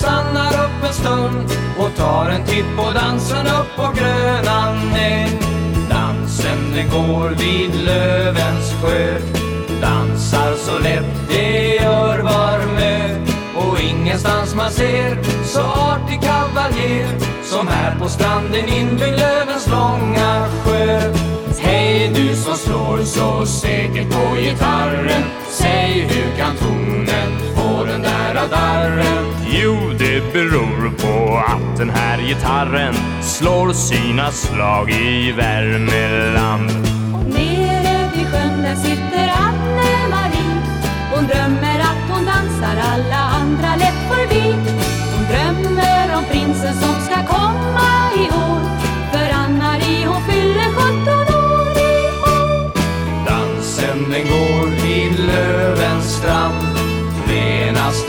stannar upp en stund och tar en titt på dansen upp på gröna äng Dansen den går vid Lövens sjö. Dansar så lätt det gör var mö. Och ingenstans man ser så artig kavaljer Som här på stranden invid Lövens långa sjö. Hej du som slår så säkert på gitarren. Säg hur kan tonen få darren? Jo, det beror på att den här gitarren slår sina slag i Värmeland. Och nere vid sjön där sitter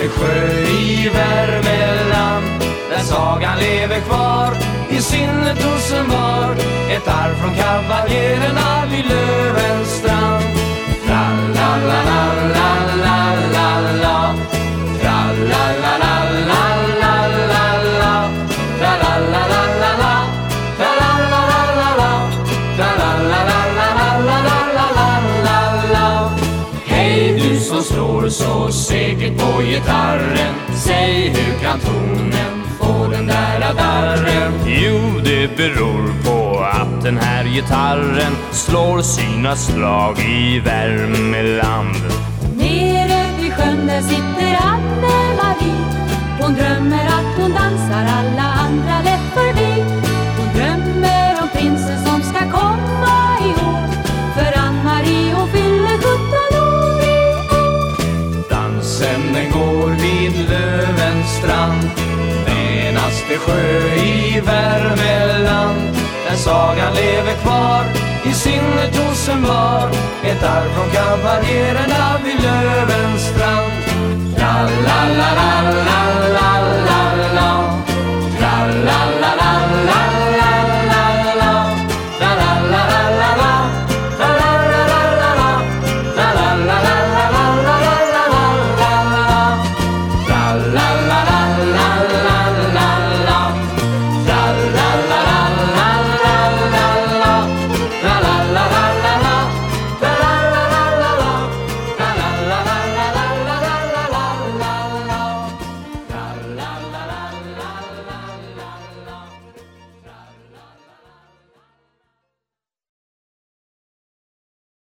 Renaste sjö i Värmeland Där sagan lever kvar i sinnet hos en var Ett arv från kavaljer så säkert på gitarren Säg hur kan tonen få den där darren? Jo, det beror på att den här gitarren slår sina slag i Värmeland. Nere vid sjön där sitter Anne-Marie Hon drömmer att hon dansar alla andra lätt Renaste sjö i Värmeland Där sagan lever kvar. I sinnet hos en var Ett arv från kavaljererna vid Lövens